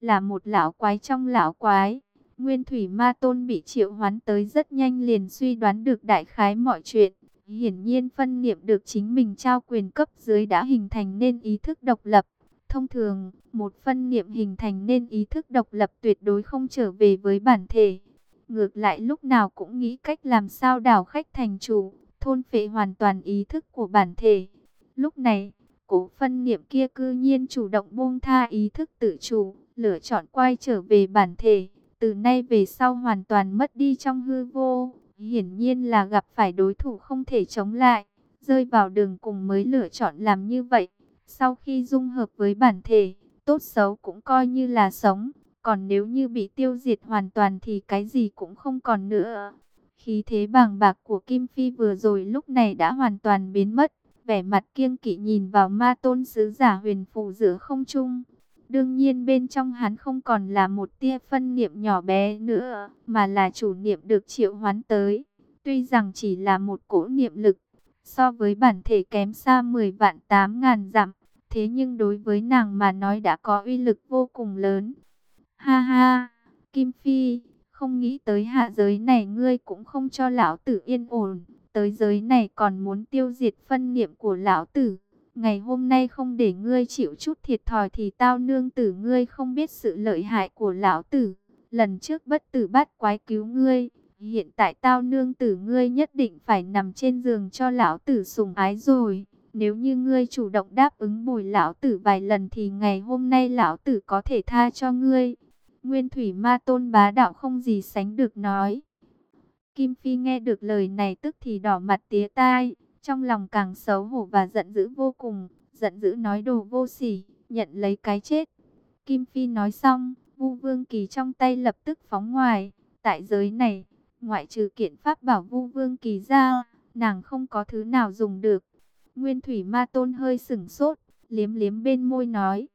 là một lão quái trong lão quái. Nguyên Thủy Ma Tôn bị triệu hoán tới rất nhanh liền suy đoán được đại khái mọi chuyện. Hiển nhiên phân niệm được chính mình trao quyền cấp dưới đã hình thành nên ý thức độc lập. Thông thường, một phân niệm hình thành nên ý thức độc lập tuyệt đối không trở về với bản thể. Ngược lại lúc nào cũng nghĩ cách làm sao đảo khách thành chủ, thôn phệ hoàn toàn ý thức của bản thể. Lúc này, cổ phân niệm kia cư nhiên chủ động buông tha ý thức tự chủ, lựa chọn quay trở về bản thể. Từ nay về sau hoàn toàn mất đi trong hư vô, hiển nhiên là gặp phải đối thủ không thể chống lại, rơi vào đường cùng mới lựa chọn làm như vậy. Sau khi dung hợp với bản thể, tốt xấu cũng coi như là sống, còn nếu như bị tiêu diệt hoàn toàn thì cái gì cũng không còn nữa. Khí thế bàng bạc của Kim Phi vừa rồi lúc này đã hoàn toàn biến mất, vẻ mặt kiêng kỵ nhìn vào ma tôn sứ giả huyền phù giữa không trung. Đương nhiên bên trong hắn không còn là một tia phân niệm nhỏ bé nữa, mà là chủ niệm được triệu hoán tới. Tuy rằng chỉ là một cỗ niệm lực, so với bản thể kém xa 10 vạn 8 ngàn dặm, thế nhưng đối với nàng mà nói đã có uy lực vô cùng lớn. Ha ha, Kim Phi, không nghĩ tới hạ giới này ngươi cũng không cho lão tử yên ổn, tới giới này còn muốn tiêu diệt phân niệm của lão tử. Ngày hôm nay không để ngươi chịu chút thiệt thòi thì tao nương tử ngươi không biết sự lợi hại của lão tử. Lần trước bất tử bắt quái cứu ngươi, hiện tại tao nương tử ngươi nhất định phải nằm trên giường cho lão tử sùng ái rồi. Nếu như ngươi chủ động đáp ứng bồi lão tử vài lần thì ngày hôm nay lão tử có thể tha cho ngươi. Nguyên thủy ma tôn bá đạo không gì sánh được nói. Kim Phi nghe được lời này tức thì đỏ mặt tía tai, trong lòng càng xấu hổ và giận dữ vô cùng, giận dữ nói đồ vô sỉ, nhận lấy cái chết. Kim Phi nói xong, Vu Vương Kỳ trong tay lập tức phóng ngoài, tại giới này, ngoại trừ kiện pháp bảo Vu Vương Kỳ ra, nàng không có thứ nào dùng được. Nguyên Thủy Ma Tôn hơi sửng sốt, liếm liếm bên môi nói,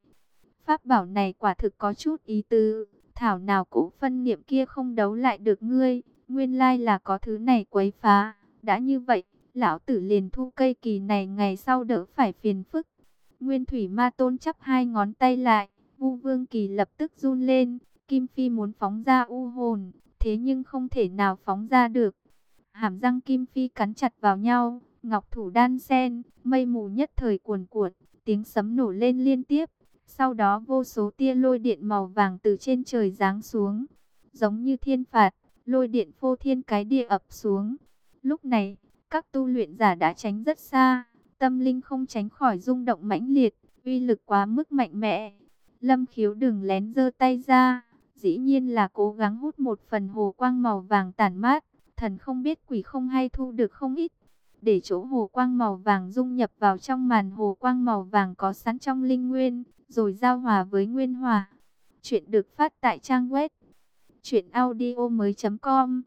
pháp bảo này quả thực có chút ý tứ, thảo nào cổ phân niệm kia không đấu lại được ngươi, nguyên lai là có thứ này quấy phá, đã như vậy, lão tử liền thu cây kỳ này ngày sau đỡ phải phiền phức. Nguyên thủy ma tôn chắp hai ngón tay lại, vu vương kỳ lập tức run lên, Kim Phi muốn phóng ra u hồn, thế nhưng không thể nào phóng ra được. Hàm răng Kim Phi cắn chặt vào nhau, ngọc thủ đan sen, mây mù nhất thời cuồn cuộn, tiếng sấm nổ lên liên tiếp. Sau đó vô số tia lôi điện màu vàng từ trên trời giáng xuống, giống như thiên phạt, lôi điện phô thiên cái địa ập xuống. Lúc này, các tu luyện giả đã tránh rất xa, tâm linh không tránh khỏi rung động mãnh liệt, uy lực quá mức mạnh mẽ. Lâm khiếu đừng lén giơ tay ra, dĩ nhiên là cố gắng hút một phần hồ quang màu vàng tản mát, thần không biết quỷ không hay thu được không ít. Để chỗ hồ quang màu vàng dung nhập vào trong màn hồ quang màu vàng có sẵn trong linh nguyên, rồi giao hòa với nguyên hòa. Chuyện được phát tại trang web chuyện audio mới.com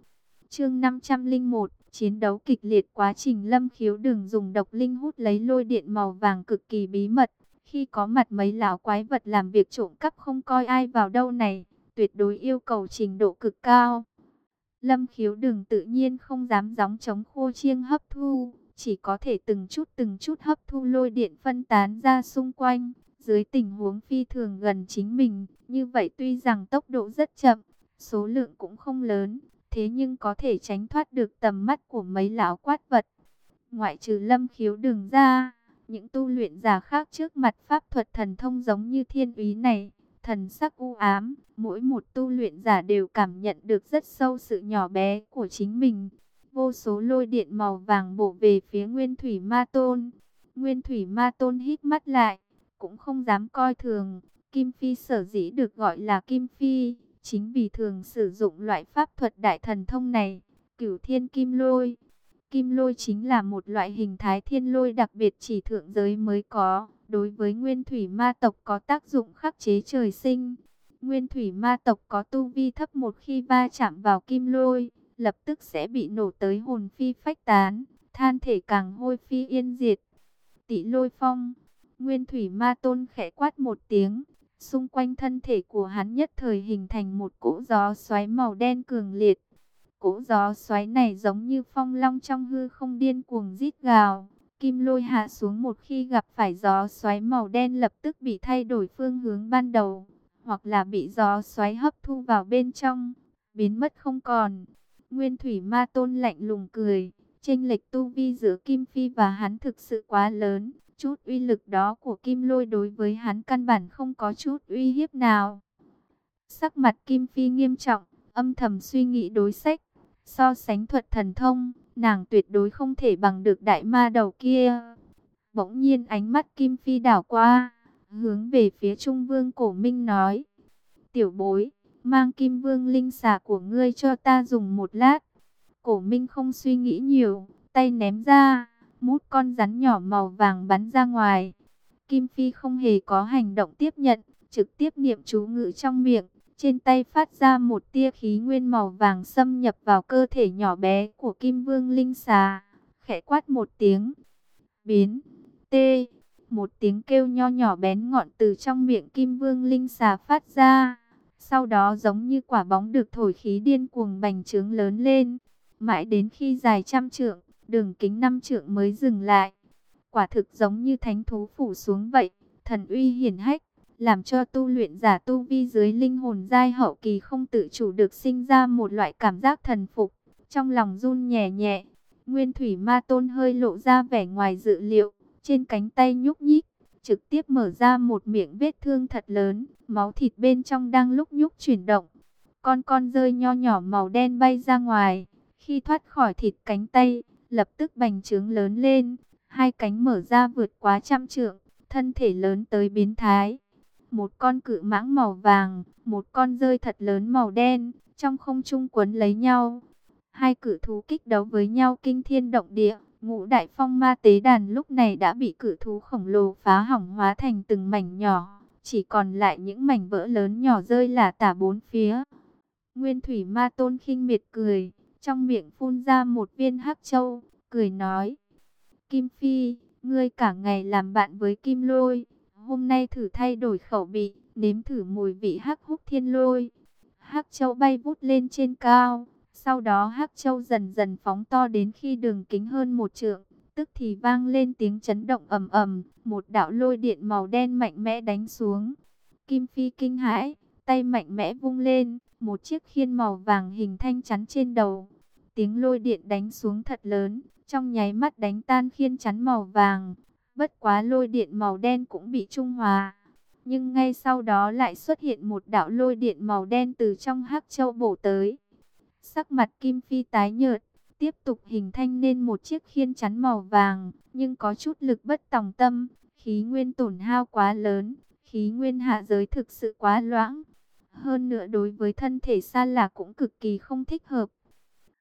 Chương 501 Chiến đấu kịch liệt quá trình lâm khiếu đường dùng độc linh hút lấy lôi điện màu vàng cực kỳ bí mật. Khi có mặt mấy lão quái vật làm việc trộm cắp không coi ai vào đâu này, tuyệt đối yêu cầu trình độ cực cao. Lâm khiếu đường tự nhiên không dám gióng chống khô chiêng hấp thu, chỉ có thể từng chút từng chút hấp thu lôi điện phân tán ra xung quanh. Dưới tình huống phi thường gần chính mình, như vậy tuy rằng tốc độ rất chậm, số lượng cũng không lớn, thế nhưng có thể tránh thoát được tầm mắt của mấy lão quát vật. Ngoại trừ lâm khiếu đường ra, những tu luyện giả khác trước mặt pháp thuật thần thông giống như thiên úy này, thần sắc u ám, mỗi một tu luyện giả đều cảm nhận được rất sâu sự nhỏ bé của chính mình. Vô số lôi điện màu vàng bổ về phía Nguyên Thủy Ma Tôn. Nguyên Thủy Ma Tôn hít mắt lại, cũng không dám coi thường. Kim Phi sở dĩ được gọi là Kim Phi, Chính vì thường sử dụng loại pháp thuật đại thần thông này, cửu thiên kim lôi. Kim lôi chính là một loại hình thái thiên lôi đặc biệt chỉ thượng giới mới có. Đối với nguyên thủy ma tộc có tác dụng khắc chế trời sinh. Nguyên thủy ma tộc có tu vi thấp một khi va chạm vào kim lôi, lập tức sẽ bị nổ tới hồn phi phách tán, than thể càng hôi phi yên diệt. Tỷ lôi phong, nguyên thủy ma tôn khẽ quát một tiếng, Xung quanh thân thể của hắn nhất thời hình thành một cỗ gió xoáy màu đen cường liệt. Cỗ gió xoáy này giống như phong long trong hư không điên cuồng rít gào. Kim lôi hạ xuống một khi gặp phải gió xoáy màu đen lập tức bị thay đổi phương hướng ban đầu. hoặc là bị gió xoáy hấp thu vào bên trong, biến mất không còn. Nguyên Thủy Ma Tôn lạnh lùng cười, chênh lệch tu vi giữa Kim Phi và hắn thực sự quá lớn, chút uy lực đó của Kim Lôi đối với hắn căn bản không có chút uy hiếp nào. Sắc mặt Kim Phi nghiêm trọng, âm thầm suy nghĩ đối sách, so sánh thuật thần thông, nàng tuyệt đối không thể bằng được đại ma đầu kia. Bỗng nhiên ánh mắt Kim Phi đảo qua, hướng về phía Trung Vương Cổ Minh nói, tiểu bối, mang Kim Vương linh xà của ngươi cho ta dùng một lát. Cổ Minh không suy nghĩ nhiều, tay ném ra, mút con rắn nhỏ màu vàng bắn ra ngoài. Kim Phi không hề có hành động tiếp nhận, trực tiếp niệm chú ngữ trong miệng. Trên tay phát ra một tia khí nguyên màu vàng xâm nhập vào cơ thể nhỏ bé của Kim Vương Linh Xà. Khẽ quát một tiếng. Biến. Tê. Một tiếng kêu nho nhỏ bén ngọn từ trong miệng Kim Vương Linh Xà phát ra. Sau đó giống như quả bóng được thổi khí điên cuồng bành trướng lớn lên. Mãi đến khi dài trăm trượng, đường kính năm trượng mới dừng lại. Quả thực giống như thánh thú phủ xuống vậy, thần uy hiển hách, làm cho tu luyện giả tu vi dưới linh hồn giai hậu kỳ không tự chủ được sinh ra một loại cảm giác thần phục, trong lòng run nhẹ nhẹ. Nguyên thủy ma tôn hơi lộ ra vẻ ngoài dự liệu, trên cánh tay nhúc nhích, trực tiếp mở ra một miệng vết thương thật lớn, máu thịt bên trong đang lúc nhúc chuyển động. Con con rơi nho nhỏ màu đen bay ra ngoài, khi thoát khỏi thịt cánh tay, lập tức bành trướng lớn lên, hai cánh mở ra vượt quá trăm trượng, thân thể lớn tới biến thái. Một con cự mãng màu vàng, một con rơi thật lớn màu đen, trong không trung quấn lấy nhau. Hai cự thú kích đấu với nhau kinh thiên động địa, ngũ đại phong ma tế đàn lúc này đã bị cự thú khổng lồ phá hỏng hóa thành từng mảnh nhỏ, chỉ còn lại những mảnh vỡ lớn nhỏ rơi là tả bốn phía. Nguyên thủy ma tôn khinh miệt cười, trong miệng phun ra một viên hắc châu, cười nói. Kim Phi, ngươi cả ngày làm bạn với Kim Lôi, hôm nay thử thay đổi khẩu vị, nếm thử mùi vị hắc húc thiên lôi. Hắc châu bay vút lên trên cao, sau đó hắc châu dần dần phóng to đến khi đường kính hơn một trượng, tức thì vang lên tiếng chấn động ầm ầm, một đạo lôi điện màu đen mạnh mẽ đánh xuống. Kim Phi kinh hãi, tay mạnh mẽ vung lên, một chiếc khiên màu vàng hình thanh chắn trên đầu. Tiếng lôi điện đánh xuống thật lớn, trong nháy mắt đánh tan khiên chắn màu vàng. Bất quá lôi điện màu đen cũng bị trung hòa. Nhưng ngay sau đó lại xuất hiện một đạo lôi điện màu đen từ trong hắc châu bổ tới. Sắc mặt Kim Phi tái nhợt, tiếp tục hình thành nên một chiếc khiên chắn màu vàng, nhưng có chút lực bất tòng tâm, khí nguyên tổn hao quá lớn, khí nguyên hạ giới thực sự quá loãng. Hơn nữa đối với thân thể xa là cũng cực kỳ không thích hợp.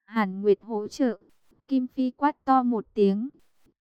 Hàn Nguyệt hỗ trợ. Kim Phi quát to một tiếng.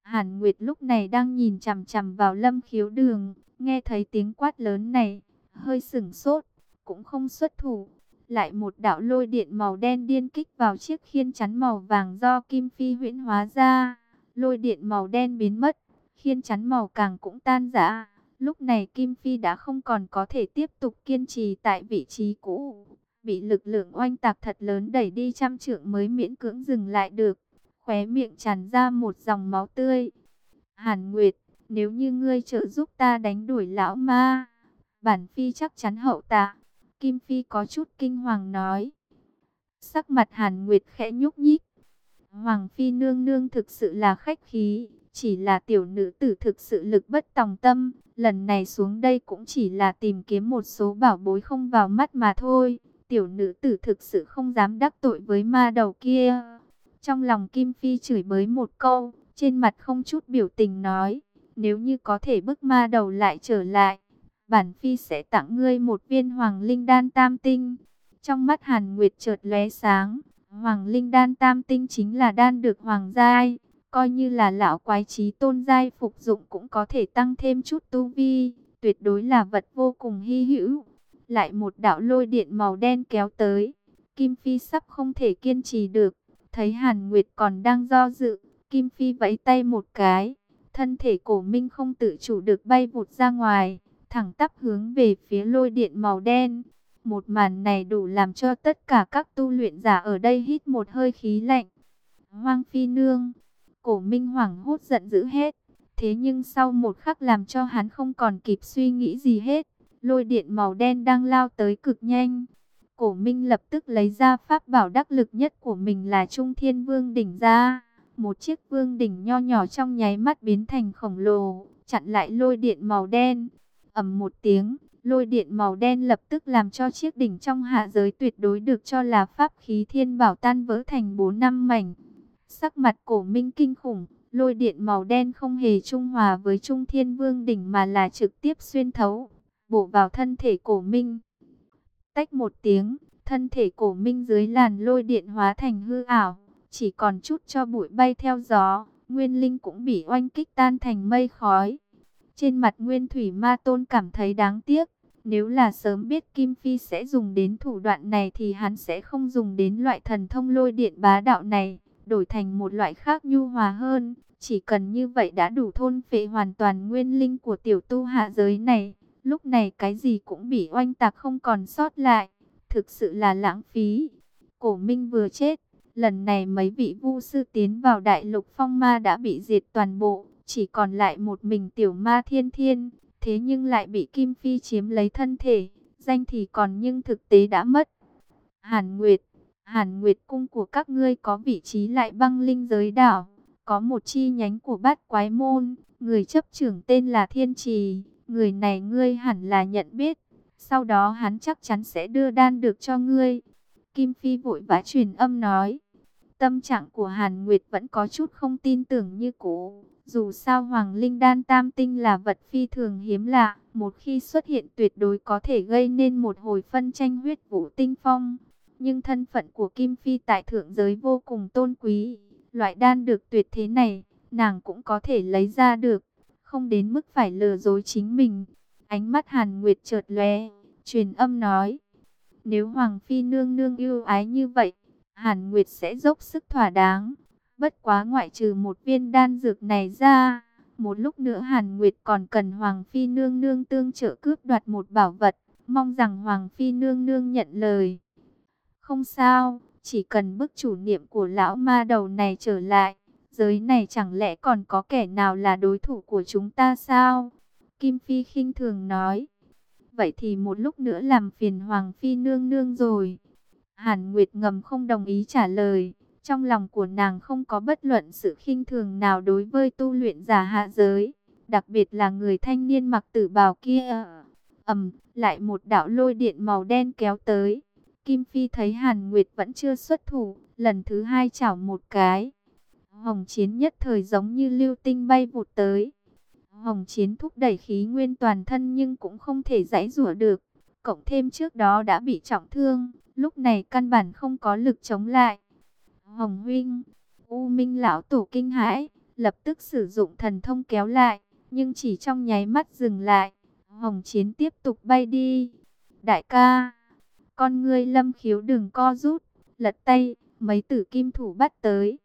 Hàn Nguyệt lúc này đang nhìn chằm chằm vào lâm khiếu đường. Nghe thấy tiếng quát lớn này. Hơi sửng sốt. Cũng không xuất thủ. Lại một đạo lôi điện màu đen điên kích vào chiếc khiên chắn màu vàng do Kim Phi huyễn hóa ra. Lôi điện màu đen biến mất. Khiên chắn màu càng cũng tan rã. Lúc này Kim Phi đã không còn có thể tiếp tục kiên trì tại vị trí cũ bị lực lượng oanh tạc thật lớn đẩy đi trăm trượng mới miễn cưỡng dừng lại được. Khóe miệng tràn ra một dòng máu tươi. Hàn Nguyệt, nếu như ngươi trợ giúp ta đánh đuổi lão ma, bản phi chắc chắn hậu tạ. Kim Phi có chút kinh hoàng nói. Sắc mặt Hàn Nguyệt khẽ nhúc nhích. Hoàng Phi nương nương thực sự là khách khí, chỉ là tiểu nữ tử thực sự lực bất tòng tâm. Lần này xuống đây cũng chỉ là tìm kiếm một số bảo bối không vào mắt mà thôi. Tiểu nữ tử thực sự không dám đắc tội với ma đầu kia. Trong lòng Kim Phi chửi bới một câu, trên mặt không chút biểu tình nói, nếu như có thể bức ma đầu lại trở lại, bản Phi sẽ tặng ngươi một viên hoàng linh đan tam tinh. Trong mắt Hàn Nguyệt chợt lóe sáng, hoàng linh đan tam tinh chính là đan được hoàng giai, coi như là lão quái trí tôn giai phục dụng cũng có thể tăng thêm chút tu vi, tuyệt đối là vật vô cùng hy hữu lại một đạo lôi điện màu đen kéo tới. Kim Phi sắp không thể kiên trì được, thấy Hàn Nguyệt còn đang do dự, Kim Phi vẫy tay một cái, thân thể cổ minh không tự chủ được bay vụt ra ngoài, thẳng tắp hướng về phía lôi điện màu đen. Một màn này đủ làm cho tất cả các tu luyện giả ở đây hít một hơi khí lạnh. Hoang Phi Nương, cổ minh hoảng hốt giận dữ hết, thế nhưng sau một khắc làm cho hắn không còn kịp suy nghĩ gì hết lôi điện màu đen đang lao tới cực nhanh. Cổ Minh lập tức lấy ra pháp bảo đắc lực nhất của mình là Trung Thiên Vương đỉnh ra. Một chiếc vương đỉnh nho nhỏ trong nháy mắt biến thành khổng lồ, chặn lại lôi điện màu đen. ầm một tiếng, lôi điện màu đen lập tức làm cho chiếc đỉnh trong hạ giới tuyệt đối được cho là pháp khí thiên bảo tan vỡ thành bốn năm mảnh. Sắc mặt cổ minh kinh khủng, lôi điện màu đen không hề trung hòa với trung thiên vương đỉnh mà là trực tiếp xuyên thấu, bổ vào thân thể cổ minh. Tách một tiếng, thân thể cổ minh dưới làn lôi điện hóa thành hư ảo, chỉ còn chút cho bụi bay theo gió, nguyên linh cũng bị oanh kích tan thành mây khói. Trên mặt Nguyên Thủy Ma Tôn cảm thấy đáng tiếc, nếu là sớm biết Kim Phi sẽ dùng đến thủ đoạn này thì hắn sẽ không dùng đến loại thần thông lôi điện bá đạo này, đổi thành một loại khác nhu hòa hơn. Chỉ cần như vậy đã đủ thôn phệ hoàn toàn nguyên linh của tiểu tu hạ giới này. Lúc này cái gì cũng bị oanh tạc không còn sót lại. Thực sự là lãng phí. Cổ Minh vừa chết. Lần này mấy vị vu sư tiến vào đại lục phong ma đã bị diệt toàn bộ. Chỉ còn lại một mình tiểu ma thiên thiên. Thế nhưng lại bị Kim Phi chiếm lấy thân thể. Danh thì còn nhưng thực tế đã mất. Hàn Nguyệt. Hàn Nguyệt cung của các ngươi có vị trí lại băng linh giới đảo. Có một chi nhánh của bát quái môn. Người chấp trưởng tên là Thiên Trì. Người này ngươi hẳn là nhận biết. Sau đó hắn chắc chắn sẽ đưa đan được cho ngươi. Kim Phi vội vã truyền âm nói. Tâm trạng của Hàn Nguyệt vẫn có chút không tin tưởng như cũ. Dù sao Hoàng Linh Đan Tam Tinh là vật phi thường hiếm lạ, một khi xuất hiện tuyệt đối có thể gây nên một hồi phân tranh huyết vũ tinh phong. Nhưng thân phận của Kim Phi tại thượng giới vô cùng tôn quý, loại đan được tuyệt thế này, nàng cũng có thể lấy ra được, không đến mức phải lừa dối chính mình. Ánh mắt Hàn Nguyệt chợt lóe, truyền âm nói, nếu Hoàng Phi nương nương yêu ái như vậy, Hàn Nguyệt sẽ dốc sức thỏa đáng. Bất quá ngoại trừ một viên đan dược này ra, một lúc nữa Hàn Nguyệt còn cần Hoàng Phi nương nương tương trợ cướp đoạt một bảo vật, mong rằng Hoàng Phi nương nương nhận lời. Không sao, chỉ cần bức chủ niệm của lão ma đầu này trở lại, giới này chẳng lẽ còn có kẻ nào là đối thủ của chúng ta sao? Kim Phi khinh thường nói. Vậy thì một lúc nữa làm phiền Hoàng Phi nương nương rồi. Hàn Nguyệt ngầm không đồng ý trả lời. Trong lòng của nàng không có bất luận sự khinh thường nào đối với tu luyện giả hạ giới. Đặc biệt là người thanh niên mặc tử bào kia. ầm, lại một đạo lôi điện màu đen kéo tới. Kim Phi thấy Hàn Nguyệt vẫn chưa xuất thủ, lần thứ hai chảo một cái. Hồng Chiến nhất thời giống như lưu tinh bay vụt tới. Hồng Chiến thúc đẩy khí nguyên toàn thân nhưng cũng không thể giải rủa được. Cộng thêm trước đó đã bị trọng thương, lúc này căn bản không có lực chống lại. Hồng Huynh, U Minh Lão Tổ kinh hãi, lập tức sử dụng thần thông kéo lại, nhưng chỉ trong nháy mắt dừng lại. Hồng Chiến tiếp tục bay đi. Đại ca, con ngươi lâm khiếu đừng co rút, lật tay, mấy tử kim thủ bắt tới.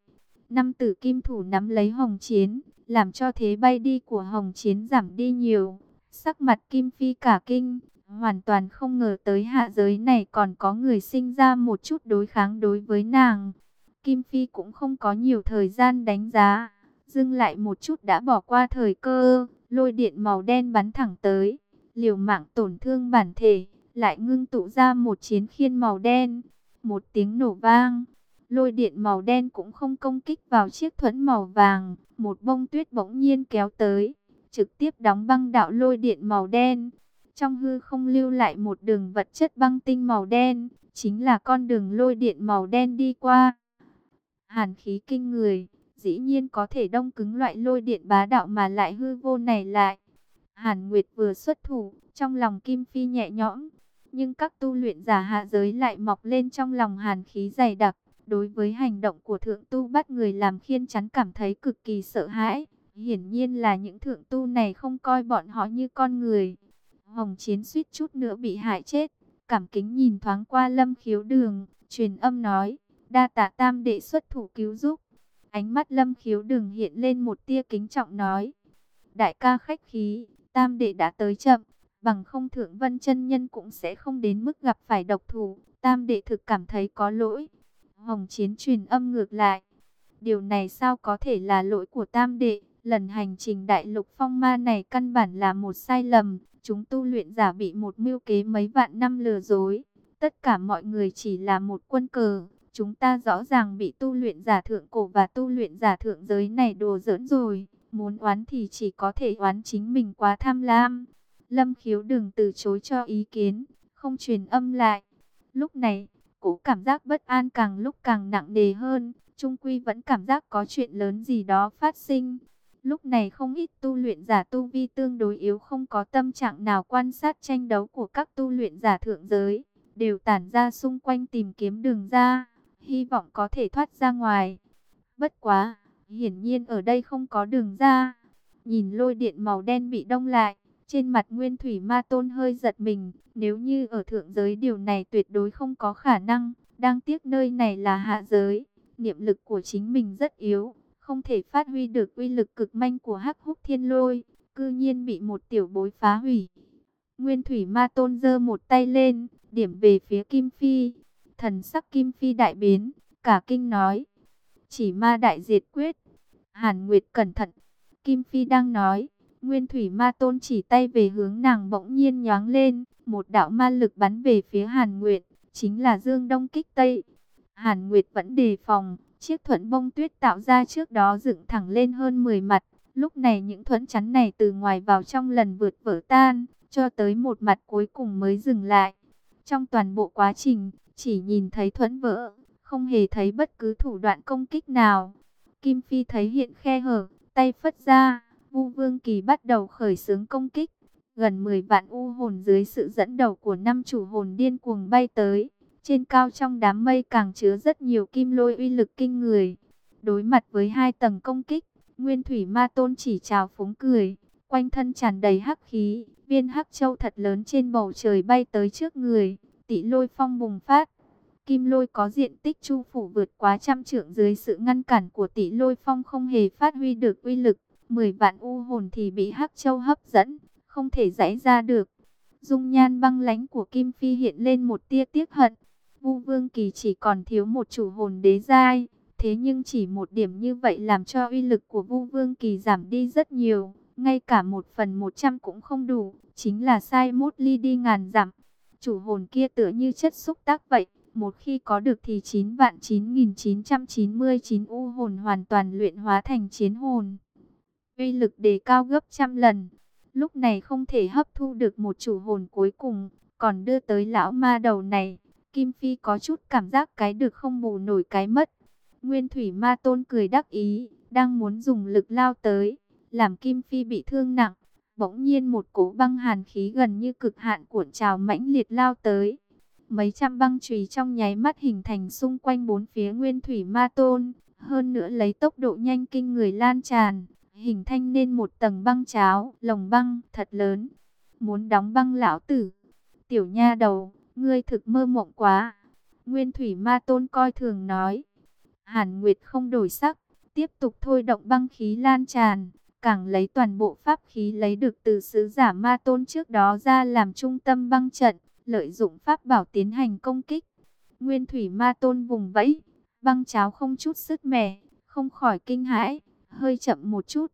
Năm tử kim thủ nắm lấy Hồng Chiến, làm cho thế bay đi của Hồng Chiến giảm đi nhiều. Sắc mặt Kim Phi cả kinh, hoàn toàn không ngờ tới hạ giới này còn có người sinh ra một chút đối kháng đối với nàng. Kim Phi cũng không có nhiều thời gian đánh giá, dừng lại một chút đã bỏ qua thời cơ, lôi điện màu đen bắn thẳng tới, liều mạng tổn thương bản thể, lại ngưng tụ ra một chiến khiên màu đen, một tiếng nổ vang. Lôi điện màu đen cũng không công kích vào chiếc thuẫn màu vàng, một bông tuyết bỗng nhiên kéo tới, trực tiếp đóng băng đạo lôi điện màu đen. Trong hư không lưu lại một đường vật chất băng tinh màu đen, chính là con đường lôi điện màu đen đi qua. Hàn khí kinh người, dĩ nhiên có thể đông cứng loại lôi điện bá đạo mà lại hư vô này lại. Hàn Nguyệt vừa xuất thủ, trong lòng Kim Phi nhẹ nhõm, nhưng các tu luyện giả hạ giới lại mọc lên trong lòng hàn khí dày đặc. Đối với hành động của thượng tu bắt người làm khiên chắn cảm thấy cực kỳ sợ hãi. Hiển nhiên là những thượng tu này không coi bọn họ như con người. Hồng Chiến suýt chút nữa bị hại chết. Cảm kính nhìn thoáng qua lâm khiếu đường, truyền âm nói, đa tạ tam đệ xuất thủ cứu giúp. Ánh mắt lâm khiếu đường hiện lên một tia kính trọng nói, đại ca khách khí, tam đệ đã tới chậm, bằng không thượng vân chân nhân cũng sẽ không đến mức gặp phải độc thủ, tam đệ thực cảm thấy có lỗi. Hồng Chiến truyền âm ngược lại, điều này sao có thể là lỗi của tam đệ, lần hành trình đại lục phong ma này căn bản là một sai lầm, chúng tu luyện giả bị một mưu kế mấy vạn năm lừa dối. Tất cả mọi người chỉ là một quân cờ. Chúng ta rõ ràng bị tu luyện giả thượng cổ và tu luyện giả thượng giới này đồ giỡn rồi. Muốn oán thì chỉ có thể oán chính mình quá tham lam. Lâm khiếu đừng từ chối cho ý kiến, không truyền âm lại. Lúc này, cố cảm giác bất an càng lúc càng nặng nề hơn. Trung Quy vẫn cảm giác có chuyện lớn gì đó phát sinh. Lúc này không ít tu luyện giả tu vi tương đối yếu không có tâm trạng nào quan sát tranh đấu của các tu luyện giả thượng giới. Đều tản ra xung quanh tìm kiếm đường ra, hy vọng có thể thoát ra ngoài. Bất quá, hiển nhiên ở đây không có đường ra. Nhìn lôi điện màu đen bị đông lại, trên mặt nguyên thủy ma tôn hơi giật mình. Nếu như ở thượng giới điều này tuyệt đối không có khả năng, đang tiếc nơi này là hạ giới. Niệm lực của chính mình rất yếu, không thể phát huy được uy lực cực manh của hắc húc thiên lôi, cư nhiên bị một tiểu bối phá hủy. Nguyên thủy ma tôn giơ một tay lên, điểm về phía Kim Phi. Thần sắc Kim Phi đại biến, cả kinh nói. Chỉ ma đại diệt quyết. Hàn Nguyệt cẩn thận. Kim Phi đang nói. Nguyên thủy ma tôn chỉ tay về hướng nàng bỗng nhiên nhoáng lên. Một đạo ma lực bắn về phía Hàn Nguyệt. Chính là Dương Đông kích Tây. Hàn Nguyệt vẫn đề phòng. Chiếc thuẫn bông tuyết tạo ra trước đó dựng thẳng lên hơn 10 mặt. Lúc này những thuẫn chắn này từ ngoài vào trong lần vượt vỡ tan. Cho tới một mặt cuối cùng mới dừng lại. Trong toàn bộ quá trình, chỉ nhìn thấy thuẫn vỡ, không hề thấy bất cứ thủ đoạn công kích nào. Kim Phi thấy hiện khe hở, tay phất ra, Vu Vương Kỳ bắt đầu khởi xướng công kích. Gần 10 vạn u hồn dưới sự dẫn đầu của năm chủ hồn điên cuồng bay tới. Trên cao trong đám mây càng chứa rất nhiều kim lôi uy lực kinh người. Đối mặt với hai tầng công kích, Nguyên Thủy Ma Tôn chỉ chào phúng cười, quanh thân tràn đầy hắc khí, viên hắc châu thật lớn trên bầu trời bay tới trước người, tỷ lôi phong bùng phát. Kim lôi có diện tích chu phủ vượt quá trăm trượng dưới sự ngăn cản của tỷ lôi phong không hề phát huy được uy lực. Mười vạn u hồn thì bị hắc châu hấp dẫn, không thể giải ra được. Dung nhan băng lãnh của Kim Phi hiện lên một tia tiếc hận. Vu Vương Kỳ chỉ còn thiếu một chủ hồn đế giai, thế nhưng chỉ một điểm như vậy làm cho uy lực của Vu Vương Kỳ giảm đi rất nhiều ngay cả một phần một trăm cũng không đủ, chính là sai mốt ly đi ngàn dặm. Chủ hồn kia tựa như chất xúc tác vậy, một khi có được thì 9 vạn 9999 u hồn hoàn toàn luyện hóa thành chiến hồn. Uy lực đề cao gấp trăm lần, lúc này không thể hấp thu được một chủ hồn cuối cùng, còn đưa tới lão ma đầu này. Kim Phi có chút cảm giác cái được không bù nổi cái mất. Nguyên Thủy Ma Tôn cười đắc ý, đang muốn dùng lực lao tới, làm Kim Phi bị thương nặng. Bỗng nhiên một cỗ băng hàn khí gần như cực hạn cuộn trào mãnh liệt lao tới. Mấy trăm băng chùy trong nháy mắt hình thành xung quanh bốn phía nguyên thủy ma tôn. Hơn nữa lấy tốc độ nhanh kinh người lan tràn, hình thành nên một tầng băng cháo, lồng băng thật lớn. Muốn đóng băng lão tử. Tiểu nha đầu, ngươi thực mơ mộng quá. Nguyên thủy ma tôn coi thường nói. Hàn Nguyệt không đổi sắc, tiếp tục thôi động băng khí lan tràn càng lấy toàn bộ pháp khí lấy được từ sứ giả ma tôn trước đó ra làm trung tâm băng trận, lợi dụng pháp bảo tiến hành công kích. Nguyên thủy ma tôn vùng vẫy, băng cháo không chút sức mẻ, không khỏi kinh hãi, hơi chậm một chút.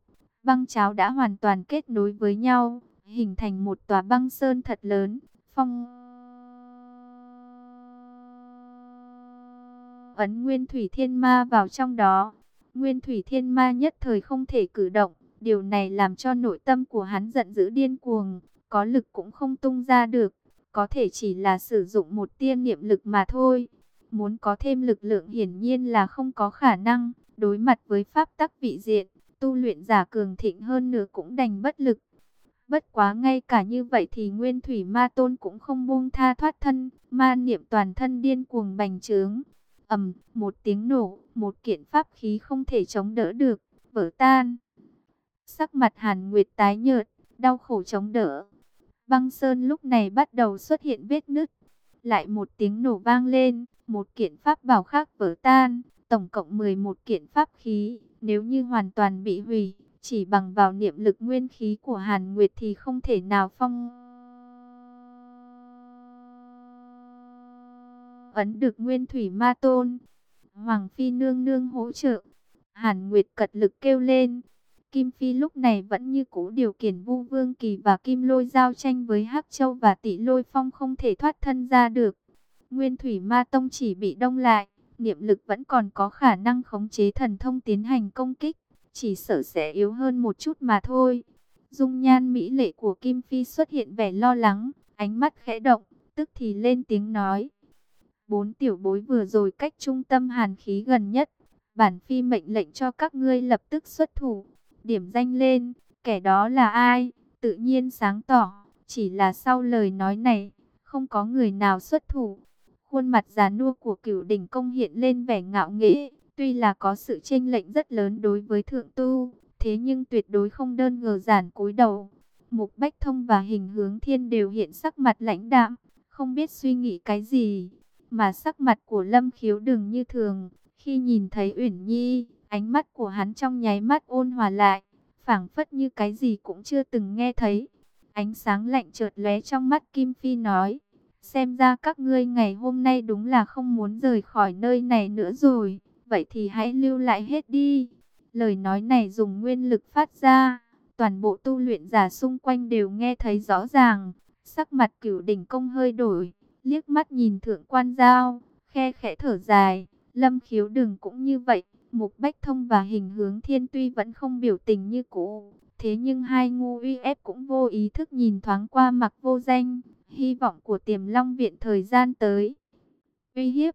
Băng cháo đã hoàn toàn kết nối với nhau, hình thành một tòa băng sơn thật lớn, phong... Ấn Nguyên Thủy Thiên Ma vào trong đó, Nguyên Thủy Thiên Ma nhất thời không thể cử động, Điều này làm cho nội tâm của hắn giận dữ điên cuồng, có lực cũng không tung ra được, có thể chỉ là sử dụng một tia niệm lực mà thôi. Muốn có thêm lực lượng hiển nhiên là không có khả năng, đối mặt với pháp tắc vị diện, tu luyện giả cường thịnh hơn nữa cũng đành bất lực. Bất quá ngay cả như vậy thì nguyên thủy ma tôn cũng không buông tha thoát thân, ma niệm toàn thân điên cuồng bành trướng. ầm, một tiếng nổ, một kiện pháp khí không thể chống đỡ được, vỡ tan. Sắc mặt Hàn Nguyệt tái nhợt, đau khổ chống đỡ. Băng sơn lúc này bắt đầu xuất hiện vết nứt. Lại một tiếng nổ vang lên, một kiện pháp bảo khác vỡ tan, tổng cộng 11 kiện pháp khí, nếu như hoàn toàn bị hủy, chỉ bằng vào niệm lực nguyên khí của Hàn Nguyệt thì không thể nào phong ấn được nguyên thủy ma tôn. Hoàng Phi nương nương hỗ trợ. Hàn Nguyệt cật lực kêu lên, Kim Phi lúc này vẫn như cũ điều khiển Vu Vương Kỳ và Kim Lôi giao tranh với Hắc Châu và Tỷ Lôi Phong không thể thoát thân ra được. Nguyên Thủy Ma Tông chỉ bị đông lại, niệm lực vẫn còn có khả năng khống chế thần thông tiến hành công kích, chỉ sợ sẽ yếu hơn một chút mà thôi. Dung nhan mỹ lệ của Kim Phi xuất hiện vẻ lo lắng, ánh mắt khẽ động, tức thì lên tiếng nói. Bốn tiểu bối vừa rồi cách trung tâm hàn khí gần nhất, bản phi mệnh lệnh cho các ngươi lập tức xuất thủ, điểm danh lên, kẻ đó là ai, tự nhiên sáng tỏ, chỉ là sau lời nói này, không có người nào xuất thủ. Khuôn mặt già nua của cửu đỉnh công hiện lên vẻ ngạo nghễ, tuy là có sự chênh lệnh rất lớn đối với thượng tu, thế nhưng tuyệt đối không đơn ngờ giản cúi đầu. Mục Bách Thông và hình hướng thiên đều hiện sắc mặt lãnh đạm, không biết suy nghĩ cái gì, mà sắc mặt của Lâm Khiếu đừng như thường, khi nhìn thấy Uyển Nhi, ánh mắt của hắn trong nháy mắt ôn hòa lại, phảng phất như cái gì cũng chưa từng nghe thấy. Ánh sáng lạnh chợt lóe trong mắt Kim Phi nói, xem ra các ngươi ngày hôm nay đúng là không muốn rời khỏi nơi này nữa rồi, vậy thì hãy lưu lại hết đi. Lời nói này dùng nguyên lực phát ra, toàn bộ tu luyện giả xung quanh đều nghe thấy rõ ràng, sắc mặt cửu đỉnh công hơi đổi, liếc mắt nhìn thượng quan giao, khe khẽ thở dài, lâm khiếu đừng cũng như vậy. Mục Bách Thông và hình hướng thiên tuy vẫn không biểu tình như cũ, thế nhưng hai ngu uy ép cũng vô ý thức nhìn thoáng qua mặc vô danh, hy vọng của tiềm long viện thời gian tới. Uy hiếp,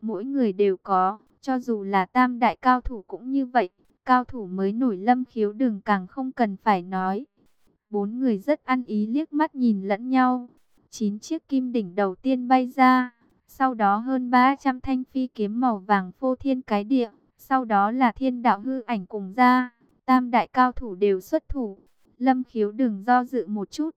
mỗi người đều có, cho dù là tam đại cao thủ cũng như vậy, cao thủ mới nổi lâm khiếu đường càng không cần phải nói. Bốn người rất ăn ý liếc mắt nhìn lẫn nhau, chín chiếc kim đỉnh đầu tiên bay ra, sau đó hơn 300 thanh phi kiếm màu vàng phô thiên cái địa. Sau đó là thiên đạo hư ảnh cùng ra, tam đại cao thủ đều xuất thủ. Lâm khiếu đừng do dự một chút,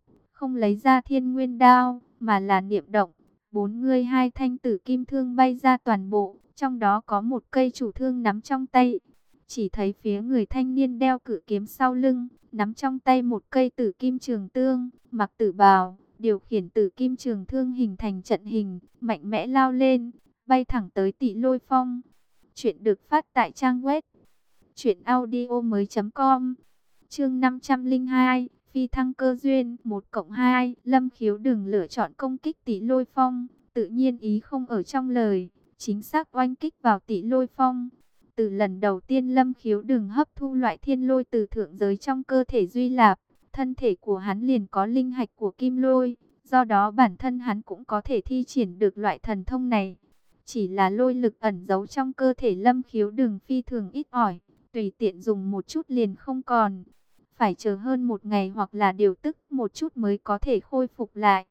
không lấy ra thiên nguyên đao, mà là niệm động. Bốn người hai thanh tử kim thương bay ra toàn bộ, trong đó có một cây chủ thương nắm trong tay. Chỉ thấy phía người thanh niên đeo cử kiếm sau lưng, nắm trong tay một cây tử kim trường tương, mặc tử bào, điều khiển tử kim trường thương hình thành trận hình, mạnh mẽ lao lên, bay thẳng tới tỷ lôi phong. Chuyện được phát tại trang web truyệnaudiomoi.com. Chương 502, phi thăng cơ duyên 1 cộng 2, Lâm Khiếu đừng lựa chọn công kích Tỷ Lôi Phong, tự nhiên ý không ở trong lời, chính xác oanh kích vào Tỷ Lôi Phong. Từ lần đầu tiên Lâm Khiếu đừng hấp thu loại thiên lôi từ thượng giới trong cơ thể Duy Lạp, thân thể của hắn liền có linh hạch của kim lôi, do đó bản thân hắn cũng có thể thi triển được loại thần thông này. Chỉ là lôi lực ẩn giấu trong cơ thể lâm khiếu đường phi thường ít ỏi, tùy tiện dùng một chút liền không còn. Phải chờ hơn một ngày hoặc là điều tức một chút mới có thể khôi phục lại.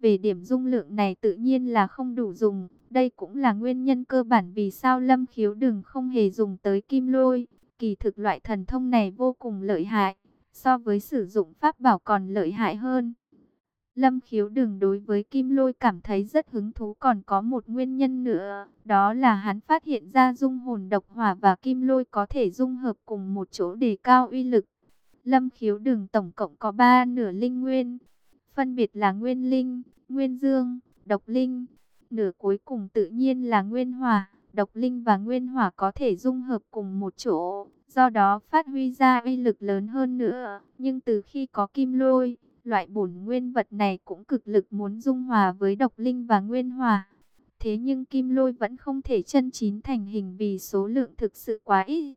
Về điểm dung lượng này tự nhiên là không đủ dùng. Đây cũng là nguyên nhân cơ bản vì sao lâm khiếu đường không hề dùng tới kim lôi. Kỳ thực loại thần thông này vô cùng lợi hại. So với sử dụng pháp bảo còn lợi hại hơn. Lâm khiếu đừng đối với kim lôi cảm thấy rất hứng thú, còn có một nguyên nhân nữa. Đó là hắn phát hiện ra dung hồn độc hỏa và kim lôi có thể dung hợp cùng một chỗ để cao uy lực. Lâm khiếu đường tổng cộng có ba nửa linh nguyên. Phân biệt là nguyên linh, nguyên dương, độc linh. Nửa cuối cùng tự nhiên là nguyên hỏa. Độc linh và nguyên hỏa có thể dung hợp cùng một chỗ. Do đó phát huy ra uy lực lớn hơn nữa. Nhưng từ khi có kim lôi Loại bổn nguyên vật này cũng cực lực muốn dung hòa với độc linh và nguyên hỏa. Thế nhưng kim lôi vẫn không thể chân chín thành hình vì số lượng thực sự quá ít.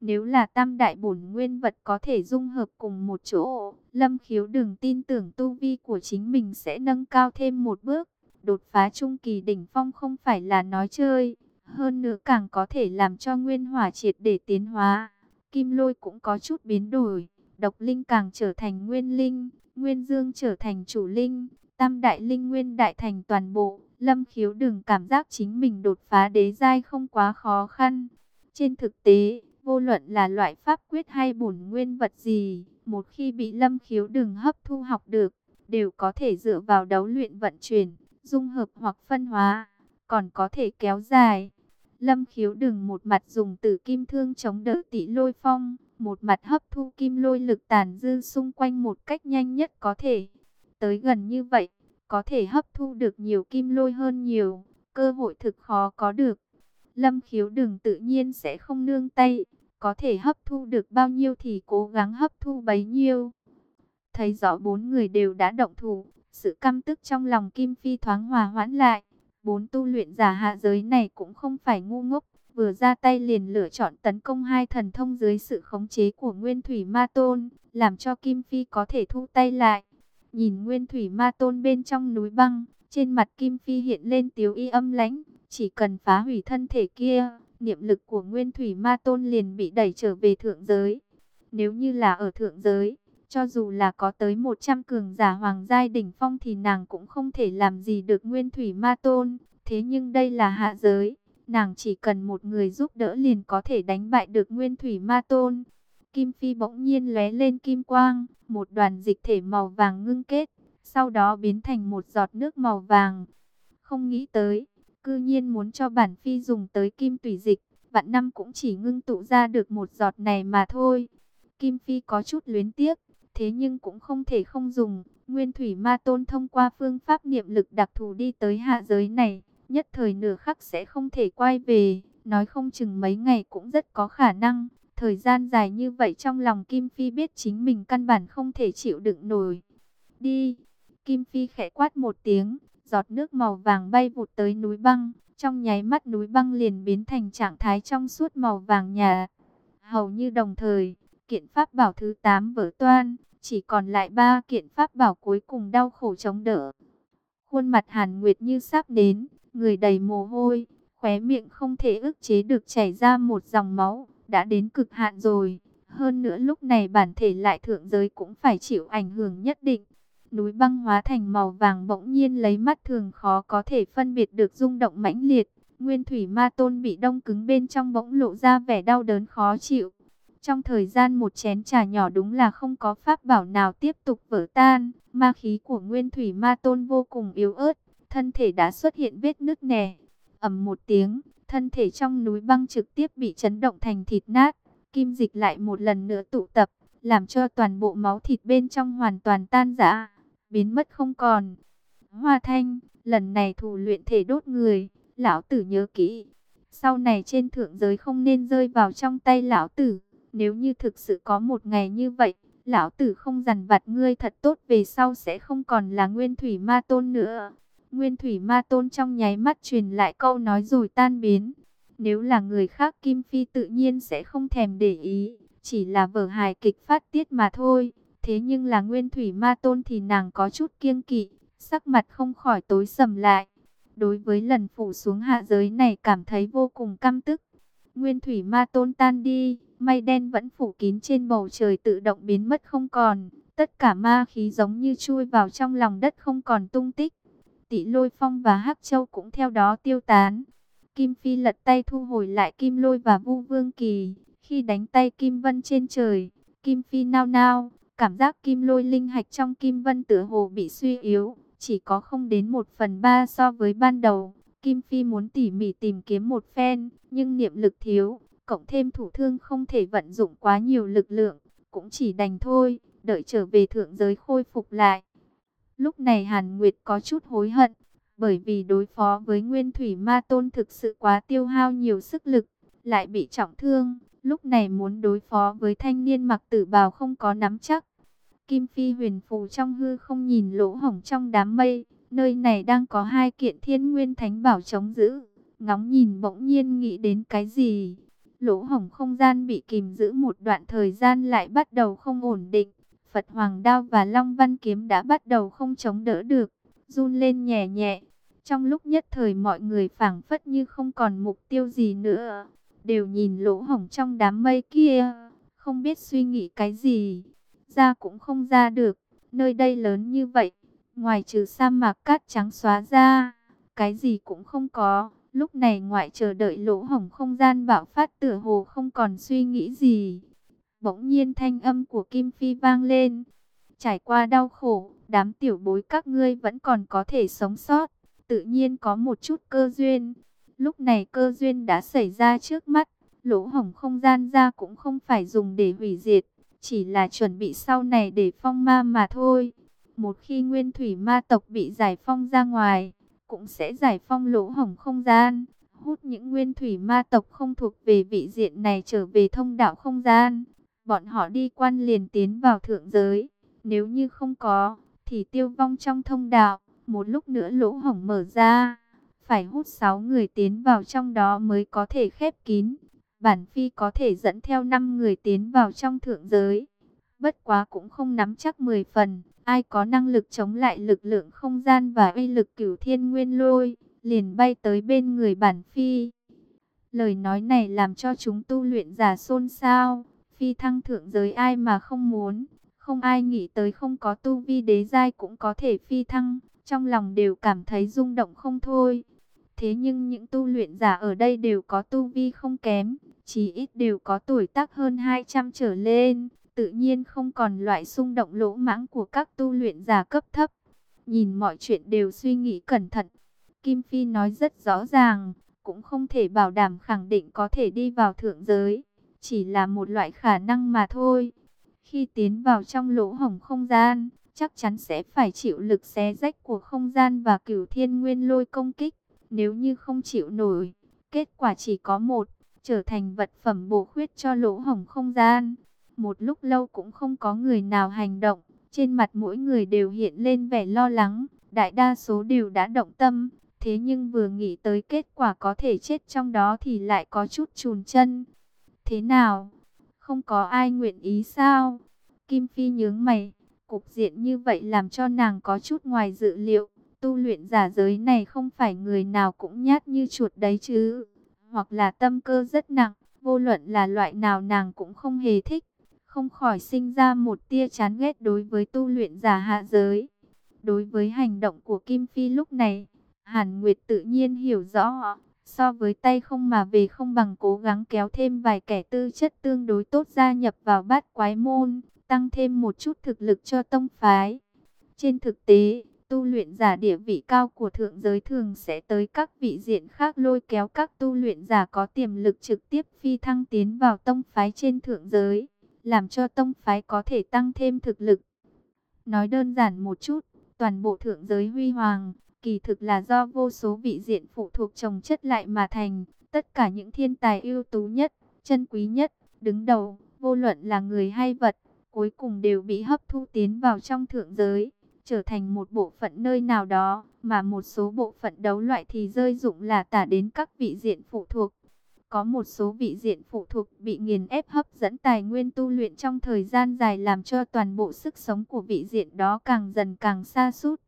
Nếu là tam đại bổn nguyên vật có thể dung hợp cùng một chỗ, Lâm Khiếu đừng tin tưởng tu vi của chính mình sẽ nâng cao thêm một bước. Đột phá trung kỳ đỉnh phong không phải là nói chơi, hơn nữa càng có thể làm cho nguyên hỏa triệt để tiến hóa. Kim lôi cũng có chút biến đổi, độc linh càng trở thành nguyên linh, Nguyên Dương trở thành chủ linh, tam đại linh nguyên đại thành toàn bộ, lâm khiếu đừng cảm giác chính mình đột phá đế giai không quá khó khăn. Trên thực tế, vô luận là loại pháp quyết hay bổn nguyên vật gì, một khi bị lâm khiếu đừng hấp thu học được, đều có thể dựa vào đấu luyện vận chuyển, dung hợp hoặc phân hóa, còn có thể kéo dài. Lâm khiếu đừng một mặt dùng tử kim thương chống đỡ tỷ lôi phong, một mặt hấp thu kim lôi lực tàn dư xung quanh một cách nhanh nhất có thể. Tới gần như vậy, có thể hấp thu được nhiều kim lôi hơn nhiều, cơ hội thực khó có được. Lâm khiếu đừng tự nhiên sẽ không nương tay, có thể hấp thu được bao nhiêu thì cố gắng hấp thu bấy nhiêu. Thấy rõ bốn người đều đã động thủ, sự căm tức trong lòng Kim Phi thoáng hòa hoãn lại. Bốn tu luyện giả hạ giới này cũng không phải ngu ngốc, vừa ra tay liền lựa chọn tấn công hai thần thông dưới sự khống chế của Nguyên Thủy Ma Tôn, làm cho Kim Phi có thể thu tay lại. Nhìn Nguyên Thủy Ma Tôn bên trong núi băng, trên mặt Kim Phi hiện lên tiếu y âm lãnh, chỉ cần phá hủy thân thể kia, niệm lực của Nguyên Thủy Ma Tôn liền bị đẩy trở về thượng giới. Nếu như là ở thượng giới, cho dù là có tới 100 cường giả hoàng giai đỉnh phong thì nàng cũng không thể làm gì được Nguyên Thủy Ma Tôn. Thế nhưng đây là hạ giới, nàng chỉ cần một người giúp đỡ liền có thể đánh bại được Nguyên Thủy Ma Tôn. Kim Phi bỗng nhiên lóe lên kim quang, một đoàn dịch thể màu vàng ngưng kết, sau đó biến thành một giọt nước màu vàng. Không nghĩ tới, cư nhiên muốn cho bản Phi dùng tới kim tùy dịch, vạn năm cũng chỉ ngưng tụ ra được một giọt này mà thôi. Kim Phi có chút luyến tiếc, thế nhưng cũng không thể không dùng. Nguyên Thủy Ma Tôn thông qua phương pháp niệm lực đặc thù đi tới hạ giới này, nhất thời nửa khắc sẽ không thể quay về, nói không chừng mấy ngày cũng rất có khả năng. Thời gian dài như vậy trong lòng Kim Phi biết chính mình căn bản không thể chịu đựng nổi. Đi! Kim Phi khẽ quát một tiếng, giọt nước màu vàng bay vụt tới núi băng. Trong nháy mắt núi băng liền biến thành trạng thái trong suốt màu vàng nhà. Hầu như đồng thời, kiện pháp bảo thứ 8 vỡ toan, chỉ còn lại ba kiện pháp bảo cuối cùng đau khổ chống đỡ. Khuôn mặt Hàn Nguyệt như sắp đến, người đầy mồ hôi, khóe miệng không thể ức chế được chảy ra một dòng máu, đã đến cực hạn rồi. Hơn nữa lúc này bản thể lại thượng giới cũng phải chịu ảnh hưởng nhất định. Núi băng hóa thành màu vàng bỗng nhiên lấy mắt thường khó có thể phân biệt được rung động mãnh liệt. Nguyên thủy ma tôn bị đông cứng bên trong bỗng lộ ra vẻ đau đớn khó chịu. Trong thời gian một chén trà nhỏ đúng là không có pháp bảo nào tiếp tục vỡ tan. Ma khí của nguyên thủy ma tôn vô cùng yếu ớt. Thân thể đã xuất hiện vết nứt nẻ. ầm một tiếng, thân thể trong núi băng trực tiếp bị chấn động thành thịt nát. Kim dịch lại một lần nữa tụ tập, làm cho toàn bộ máu thịt bên trong hoàn toàn tan rã, biến mất không còn. Hoa thanh, lần này thủ luyện thể đốt người, lão tử nhớ kỹ. Sau này trên thượng giới không nên rơi vào trong tay lão tử. Nếu như thực sự có một ngày như vậy, lão tử không dằn vặt ngươi thật tốt về sau sẽ không còn là nguyên thủy ma tôn nữa. Nguyên thủy ma tôn trong nháy mắt truyền lại câu nói rồi tan biến. Nếu là người khác Kim Phi tự nhiên sẽ không thèm để ý, chỉ là vở hài kịch phát tiết mà thôi. Thế nhưng là nguyên thủy ma tôn thì nàng có chút kiêng kỵ, sắc mặt không khỏi tối sầm lại. Đối với lần phủ xuống hạ giới này cảm thấy vô cùng căm tức. Nguyên thủy ma tôn tan đi, mây đen vẫn phủ kín trên bầu trời tự động biến mất không còn. Tất cả ma khí giống như chui vào trong lòng đất không còn tung tích. Tỷ lôi phong và hắc châu cũng theo đó tiêu tán. Kim Phi lật tay thu hồi lại Kim Lôi và Vu Vương Kỳ. Khi đánh tay Kim Vân trên trời, Kim Phi nao nao, cảm giác Kim Lôi linh hạch trong Kim Vân tựa hồ bị suy yếu, chỉ có không đến một phần ba so với ban đầu. Kim Phi muốn tỉ mỉ tìm kiếm một phen, nhưng niệm lực thiếu, cộng thêm thủ thương không thể vận dụng quá nhiều lực lượng, cũng chỉ đành thôi, đợi trở về thượng giới khôi phục lại. Lúc này Hàn Nguyệt có chút hối hận, bởi vì đối phó với Nguyên Thủy Ma Tôn thực sự quá tiêu hao nhiều sức lực, lại bị trọng thương, lúc này muốn đối phó với thanh niên mặc tử bào không có nắm chắc. Kim Phi huyền phù trong hư không nhìn lỗ hổng trong đám mây, nơi này đang có hai kiện thiên nguyên thánh bảo chống giữ, ngóng nhìn bỗng nhiên nghĩ đến cái gì. Lỗ hổng không gian bị kìm giữ một đoạn thời gian lại bắt đầu không ổn định, Phật Hoàng Đao và Long Văn Kiếm đã bắt đầu không chống đỡ được, run lên nhẹ nhẹ. Trong lúc nhất thời mọi người phảng phất như không còn mục tiêu gì nữa, đều nhìn lỗ hổng trong đám mây kia, không biết suy nghĩ cái gì, ra cũng không ra được, nơi đây lớn như vậy, ngoài trừ sa mạc cát trắng xóa ra, cái gì cũng không có. Lúc này ngoại chờ đợi lỗ hổng không gian bạo phát tựa hồ không còn suy nghĩ gì. Bỗng nhiên thanh âm của Kim Phi vang lên. Trải qua đau khổ, đám tiểu bối các ngươi vẫn còn có thể sống sót tự nhiên có một chút cơ duyên. Lúc này cơ duyên đã xảy ra trước mắt, lỗ hổng không gian ra cũng không phải dùng để hủy diệt, chỉ là chuẩn bị sau này để phong ma mà thôi. Một khi nguyên thủy ma tộc bị giải phong ra ngoài, cũng sẽ giải phong lỗ hổng không gian. hút những nguyên thủy ma tộc không thuộc về vị diện này trở về thông đạo không gian. Bọn họ đi quan liền tiến vào thượng giới. Nếu như không có, thì tiêu vong trong thông đạo. Một lúc nữa lỗ hổng mở ra. Phải hút 6 người tiến vào trong đó mới có thể khép kín. Bản phi có thể dẫn theo 5 người tiến vào trong thượng giới. Bất quá cũng không nắm chắc 10 phần. Ai có năng lực chống lại lực lượng không gian và uy lực cửu thiên nguyên lôi, liền bay tới bên người bản phi. Lời nói này làm cho chúng tu luyện giả xôn xao. Phi thăng thượng giới ai mà không muốn. Không ai nghĩ tới không có tu vi đế giai cũng có thể phi thăng. Trong lòng đều cảm thấy rung động không thôi. Thế nhưng những tu luyện giả ở đây đều có tu vi không kém. Chỉ ít đều có tuổi tác hơn 200 trở lên tự nhiên không còn loại xung động lỗ mãng của các tu luyện giả cấp thấp. Nhìn mọi chuyện đều suy nghĩ cẩn thận. Kim Phi nói rất rõ ràng, cũng không thể bảo đảm khẳng định có thể đi vào thượng giới, chỉ là một loại khả năng mà thôi. Khi tiến vào trong lỗ hổng không gian, chắc chắn sẽ phải chịu lực xé rách của không gian và cửu thiên nguyên lôi công kích. Nếu như không chịu nổi, kết quả chỉ có một, trở thành vật phẩm bổ khuyết cho lỗ hổng không gian. Một lúc lâu cũng không có người nào hành động, trên mặt mỗi người đều hiện lên vẻ lo lắng, đại đa số đều đã động tâm, thế nhưng vừa nghĩ tới kết quả có thể chết trong đó thì lại có chút chùn chân. Thế nào? Không có ai nguyện ý sao? Kim Phi nhướng mày, cục diện như vậy làm cho nàng có chút ngoài dự liệu. Tu luyện giả giới này không phải người nào cũng nhát như chuột đấy chứ. Hoặc là tâm cơ rất nặng, vô luận là loại nào nàng cũng không hề thích không khỏi sinh ra một tia chán ghét đối với tu luyện giả hạ giới. Đối với hành động của Kim Phi lúc này, Hàn Nguyệt tự nhiên hiểu rõ, so với tay không mà về không bằng cố gắng kéo thêm vài kẻ tư chất tương đối tốt gia nhập vào bát quái môn, tăng thêm một chút thực lực cho tông phái. Trên thực tế, tu luyện giả địa vị cao của thượng giới thường sẽ tới các vị diện khác lôi kéo các tu luyện giả có tiềm lực trực tiếp phi thăng tiến vào tông phái trên thượng giới làm cho tông phái có thể tăng thêm thực lực. Nói đơn giản một chút, toàn bộ thượng giới huy hoàng, kỳ thực là do vô số vị diện phụ thuộc chồng chất lại mà thành, tất cả những thiên tài ưu tú nhất, chân quý nhất, đứng đầu, vô luận là người hay vật, cuối cùng đều bị hấp thu tiến vào trong thượng giới, trở thành một bộ phận nơi nào đó, mà một số bộ phận đấu loại thì rơi dụng là tả đến các vị diện phụ thuộc. Có một số vị diện phụ thuộc bị nghiền ép hấp dẫn tài nguyên tu luyện trong thời gian dài làm cho toàn bộ sức sống của vị diện đó càng dần càng xa sút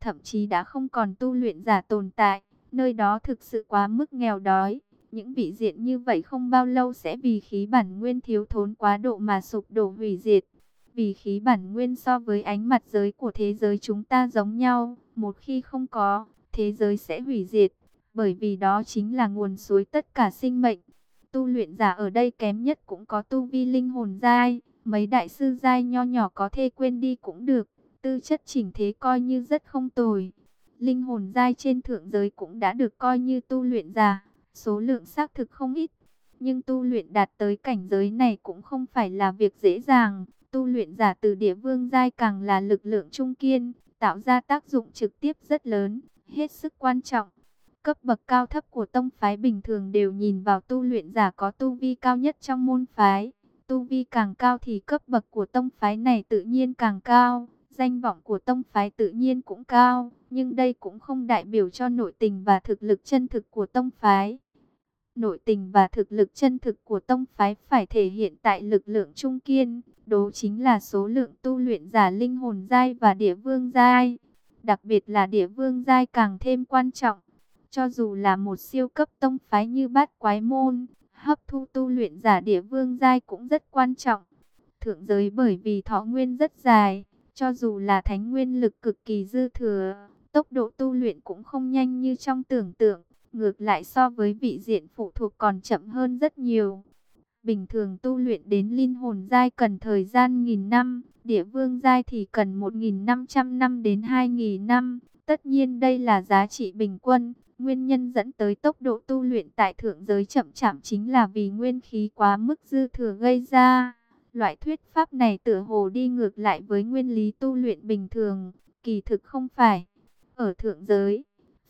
Thậm chí đã không còn tu luyện giả tồn tại, nơi đó thực sự quá mức nghèo đói. Những vị diện như vậy không bao lâu sẽ vì khí bản nguyên thiếu thốn quá độ mà sụp đổ hủy diệt. Vì khí bản nguyên so với ánh mặt giới của thế giới chúng ta giống nhau, một khi không có, thế giới sẽ hủy diệt bởi vì đó chính là nguồn suối tất cả sinh mệnh. Tu luyện giả ở đây kém nhất cũng có tu vi linh hồn giai, mấy đại sư giai nho nhỏ có thể quên đi cũng được, tư chất chỉnh thế coi như rất không tồi. Linh hồn giai trên thượng giới cũng đã được coi như tu luyện giả, số lượng xác thực không ít. Nhưng tu luyện đạt tới cảnh giới này cũng không phải là việc dễ dàng. Tu luyện giả từ địa vương giai càng là lực lượng trung kiên, tạo ra tác dụng trực tiếp rất lớn, hết sức quan trọng. Cấp bậc cao thấp của tông phái bình thường đều nhìn vào tu luyện giả có tu vi cao nhất trong môn phái. Tu vi càng cao thì cấp bậc của tông phái này tự nhiên càng cao, danh vọng của tông phái tự nhiên cũng cao, nhưng đây cũng không đại biểu cho nội tình và thực lực chân thực của tông phái. Nội tình và thực lực chân thực của tông phái phải thể hiện tại lực lượng trung kiên, đó chính là số lượng tu luyện giả linh hồn giai và địa vương giai. Đặc biệt là địa vương giai càng thêm quan trọng. Cho dù là một siêu cấp tông phái như bát quái môn, hấp thu tu luyện giả địa vương giai cũng rất quan trọng. Thượng giới bởi vì thọ nguyên rất dài, cho dù là thánh nguyên lực cực kỳ dư thừa, tốc độ tu luyện cũng không nhanh như trong tưởng tượng, ngược lại so với vị diện phụ thuộc còn chậm hơn rất nhiều. Bình thường tu luyện đến linh hồn giai cần thời gian nghìn năm, địa vương giai thì cần 1.500 năm đến 2.000 năm. Tất nhiên đây là giá trị bình quân, Nguyên nhân dẫn tới tốc độ tu luyện tại thượng giới chậm chạm chính là vì nguyên khí quá mức dư thừa gây ra. Loại thuyết pháp này tựa hồ đi ngược lại với nguyên lý tu luyện bình thường, kỳ thực không phải. Ở thượng giới,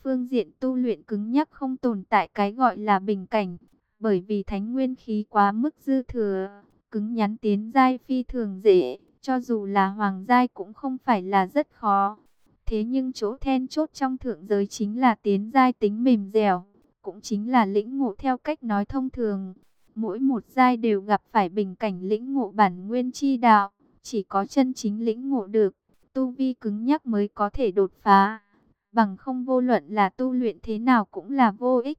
phương diện tu luyện cứng nhắc không tồn tại cái gọi là bình cảnh, bởi vì thánh nguyên khí quá mức dư thừa, cứng nhắn tiến giai phi thường dễ, cho dù là hoàng giai cũng không phải là rất khó. Thế nhưng chỗ then chốt trong thượng giới chính là tiến giai tính mềm dẻo, cũng chính là lĩnh ngộ theo cách nói thông thường. Mỗi một giai đều gặp phải bình cảnh lĩnh ngộ bản nguyên chi đạo, chỉ có chân chính lĩnh ngộ được, tu vi cứng nhắc mới có thể đột phá. Bằng không vô luận là tu luyện thế nào cũng là vô ích.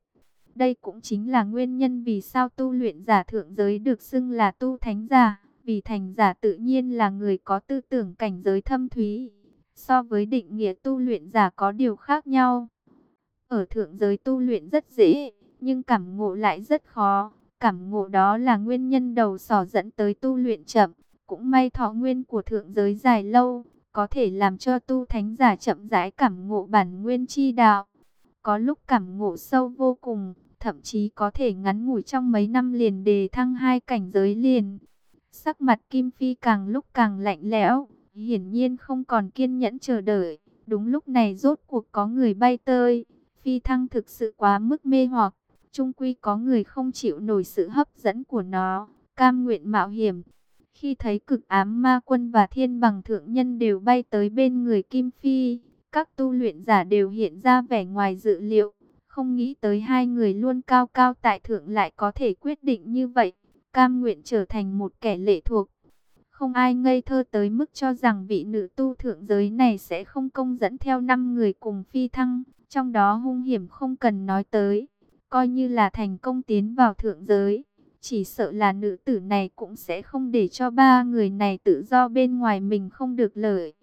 Đây cũng chính là nguyên nhân vì sao tu luyện giả thượng giới được xưng là tu thánh giả, vì thành giả tự nhiên là người có tư tưởng cảnh giới thâm thúy. So với định nghĩa tu luyện giả có điều khác nhau. Ở thượng giới tu luyện rất dễ, nhưng cảm ngộ lại rất khó. Cảm ngộ đó là nguyên nhân đầu sỏ dẫn tới tu luyện chậm. Cũng may thọ nguyên của thượng giới dài lâu, có thể làm cho tu thánh giả chậm rãi cảm ngộ bản nguyên chi đạo. Có lúc cảm ngộ sâu vô cùng, thậm chí có thể ngắn ngủi trong mấy năm liền đề thăng hai cảnh giới liền. Sắc mặt Kim Phi càng lúc càng lạnh lẽo, hiển nhiên không còn kiên nhẫn chờ đợi. Đúng lúc này rốt cuộc có người bay tơi, Phi thăng thực sự quá mức mê hoặc, trung quy có người không chịu nổi sự hấp dẫn của nó, cam nguyện mạo hiểm. Khi thấy cực ám ma quân và thiên bằng thượng nhân đều bay tới bên người Kim Phi, các tu luyện giả đều hiện ra vẻ ngoài dự liệu. Không nghĩ tới hai người luôn cao cao tại thượng lại có thể quyết định như vậy, cam nguyện trở thành một kẻ lệ thuộc. Không ai ngây thơ tới mức cho rằng vị nữ tu thượng giới này sẽ không công dẫn theo năm người cùng phi thăng, trong đó hung hiểm không cần nói tới, coi như là thành công tiến vào thượng giới. Chỉ sợ là nữ tử này cũng sẽ không để cho ba người này tự do bên ngoài mình không được lợi.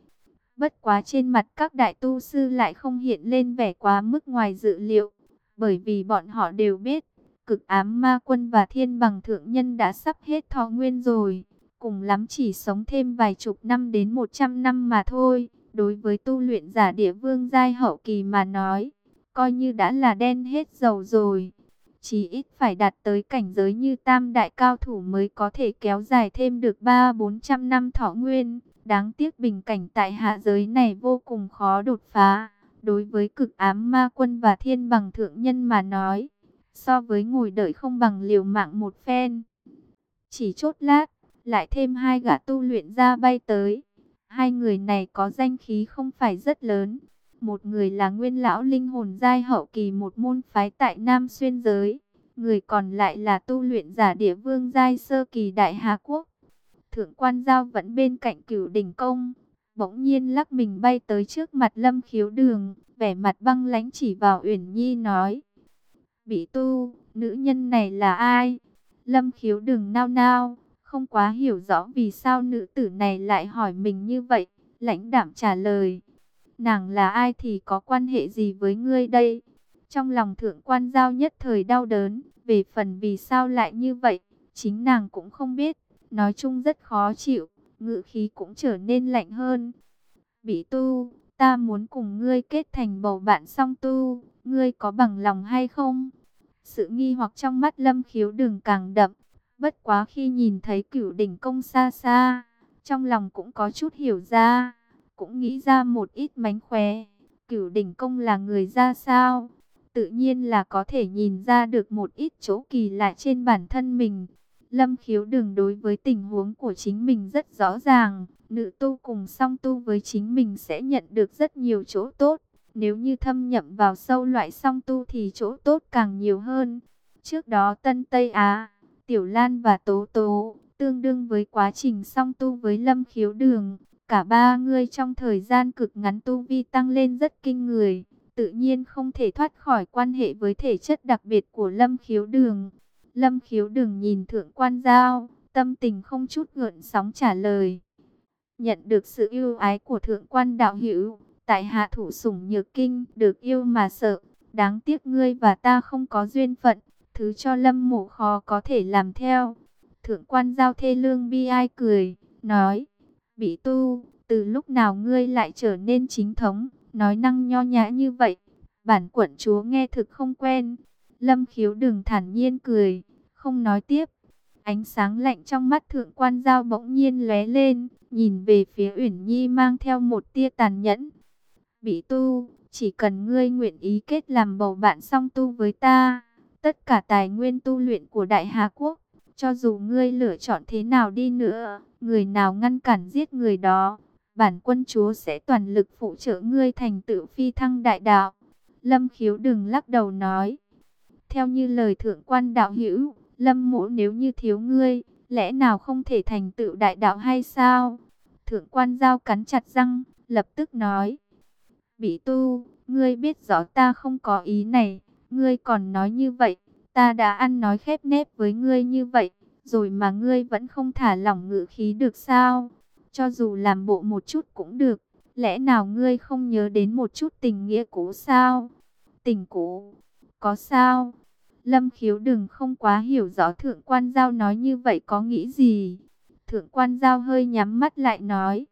Bất quá trên mặt các đại tu sư lại không hiện lên vẻ quá mức ngoài dự liệu, bởi vì bọn họ đều biết, cực ám ma quân và thiên bằng thượng nhân đã sắp hết thọ nguyên rồi, cùng lắm chỉ sống thêm vài chục năm đến một trăm năm mà thôi. Đối với tu luyện giả địa vương giai hậu kỳ mà nói, coi như đã là đen hết dầu rồi. Chỉ ít phải đạt tới cảnh giới như tam đại cao thủ mới có thể kéo dài thêm được ba bốn trăm năm thọ nguyên. Đáng tiếc bình cảnh tại hạ giới này vô cùng khó đột phá. Đối với cực ám ma quân và thiên bằng thượng nhân mà nói, so với ngồi đợi không bằng liều mạng một phen. Chỉ chốt lát, lại thêm hai gã tu luyện ra bay tới. Hai người này có danh khí không phải rất lớn. Một người là nguyên lão linh hồn giai hậu kỳ một môn phái tại Nam Xuyên Giới. Người còn lại là tu luyện giả địa vương giai sơ kỳ đại Hà Quốc. Thượng quan giao vẫn bên cạnh cửu đỉnh công. Bỗng nhiên lắc mình bay tới trước mặt lâm khiếu đường. Vẻ mặt băng lãnh chỉ vào Uyển Nhi nói. Bị tu, nữ nhân này là ai? Lâm khiếu đường nao nao không quá hiểu rõ vì sao nữ tử này lại hỏi mình như vậy. Lãnh đảm trả lời. Nàng là ai thì có quan hệ gì với ngươi đây? Trong lòng thượng quan giao nhất thời đau đớn. Về phần vì sao lại như vậy, chính nàng cũng không biết. Nói chung rất khó chịu, ngự khí cũng trở nên lạnh hơn. Bị tu, ta muốn cùng ngươi kết thành bầu bạn song tu, ngươi có bằng lòng hay không? Sự nghi hoặc trong mắt lâm khiếu đường càng đậm, Bất quá khi nhìn thấy cửu đỉnh công xa xa, trong lòng cũng có chút hiểu ra, cũng nghĩ ra một ít mánh khóe. Cửu đỉnh công là người ra sao? Tự nhiên là có thể nhìn ra được một ít chỗ kỳ lạ trên bản thân mình. Lâm khiếu đường đối với tình huống của chính mình rất rõ ràng. Nữ tu cùng song tu với chính mình sẽ nhận được rất nhiều chỗ tốt. Nếu như thâm nhậm vào sâu loại song tu thì chỗ tốt càng nhiều hơn. Trước đó Tân Tây Á Tiểu Lan và Tố Tố, tương đương với quá trình song tu với Lâm Khiếu Đường. Cả ba người trong thời gian cực ngắn tu vi tăng lên rất kinh người, tự nhiên không thể thoát khỏi quan hệ với thể chất đặc biệt của Lâm Khiếu Đường. Lâm Khiếu Đường nhìn Thượng Quan Giao, tâm tình không chút gợn sóng trả lời. Nhận được sự yêu ái của Thượng Quan Đạo Hữu, tại hạ thủ sủng nhược kinh, được yêu mà sợ, đáng tiếc ngươi và ta không có duyên phận, thứ cho lâm mộ khó có thể làm theo. Thượng quan giao thê lương bi ai cười, nói, bị tu, từ lúc nào ngươi lại trở nên chính thống, nói năng nho nhã như vậy, bản quận chúa nghe thực không quen. Lâm khiếu đừng thản nhiên cười, không nói tiếp. Ánh sáng lạnh trong mắt thượng quan giao bỗng nhiên lóe lên, nhìn về phía Uyển Nhi mang theo một tia tàn nhẫn. Bị tu, Chỉ cần ngươi nguyện ý kết làm bầu bạn song tu với ta, tất cả tài nguyên tu luyện của Đại Hà Quốc, cho dù ngươi lựa chọn thế nào đi nữa, người nào ngăn cản giết người đó, bản quân chúa sẽ toàn lực phụ trợ ngươi thành tựu phi thăng đại đạo. Lâm khiếu đừng lắc đầu nói. Theo như lời thượng quan đạo hữu, lâm mũ nếu như thiếu ngươi, lẽ nào không thể thành tựu đại đạo hay sao? Thượng quan giao cắn chặt răng, lập tức nói. Bị tu, ngươi biết rõ ta không có ý này, ngươi còn nói như vậy, ta đã ăn nói khép nép với ngươi như vậy, rồi mà ngươi vẫn không thả lỏng ngự khí được sao? Cho dù làm bộ một chút cũng được, lẽ nào ngươi không nhớ đến một chút tình nghĩa cũ sao? Tình cũ, có sao? Lâm khiếu đừng không quá hiểu rõ thượng quan giao nói như vậy có nghĩ gì. Thượng quan giao hơi nhắm mắt lại nói,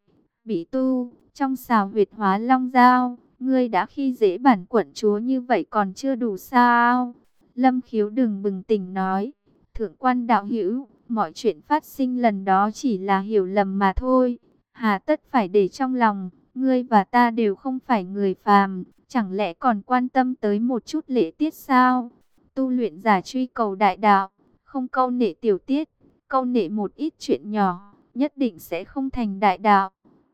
bị tu, trong xào huyệt hóa long giao, ngươi đã khi dễ bản quận chúa như vậy còn chưa đủ sao? Lâm khiếu đừng bừng tỉnh nói, thượng quan đạo hữu, mọi chuyện phát sinh lần đó chỉ là hiểu lầm mà thôi. Hà tất phải để trong lòng, ngươi và ta đều không phải người phàm, chẳng lẽ còn quan tâm tới một chút lễ tiết sao? Tu luyện giả truy cầu đại đạo, không câu nệ tiểu tiết, câu nệ một ít chuyện nhỏ, nhất định sẽ không thành đại đạo.